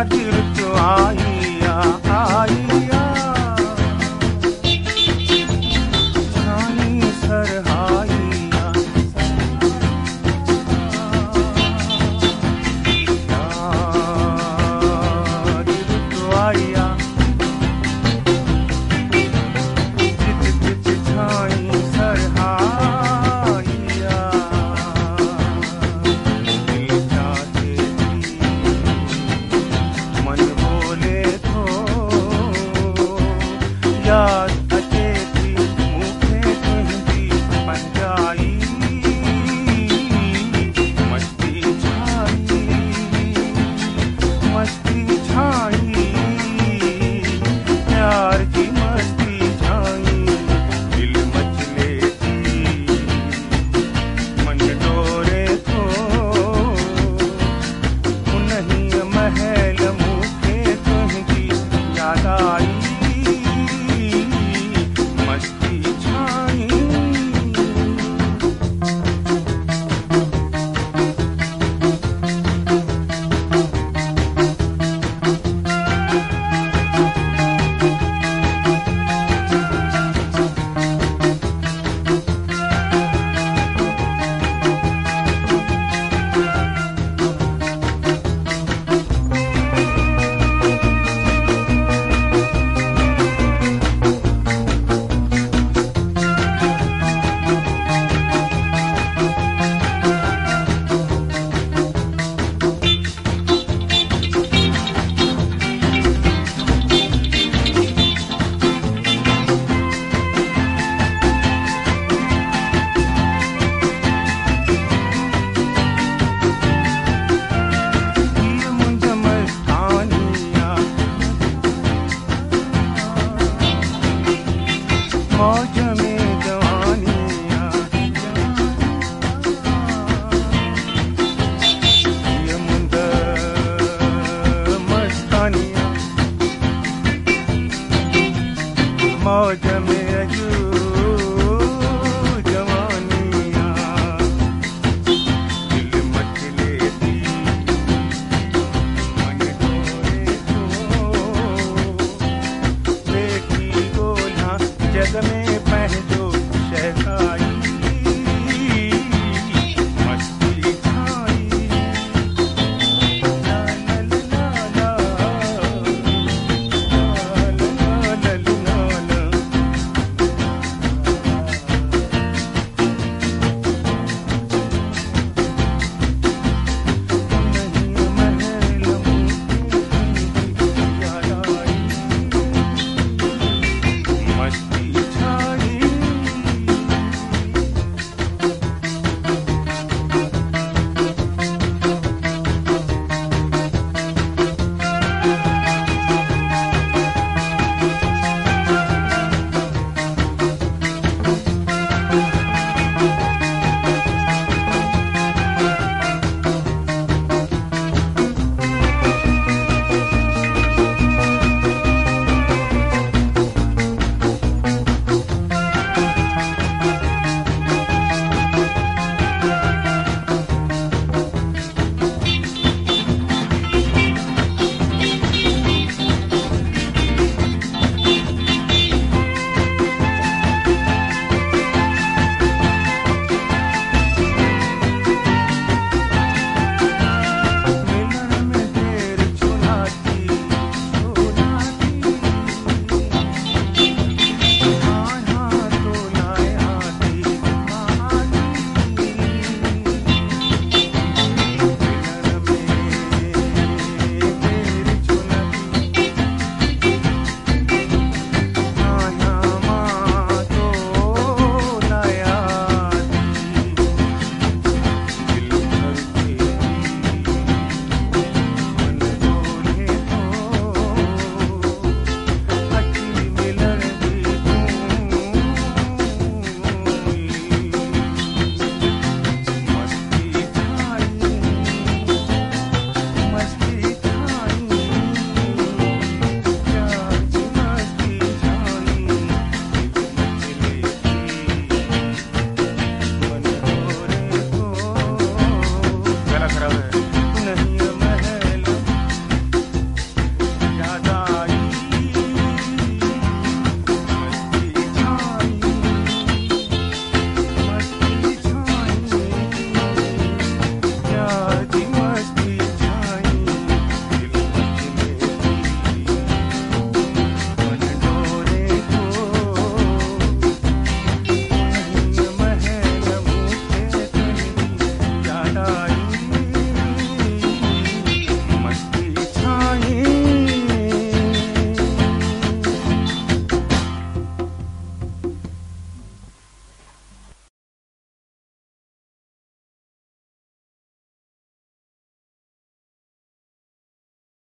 idea.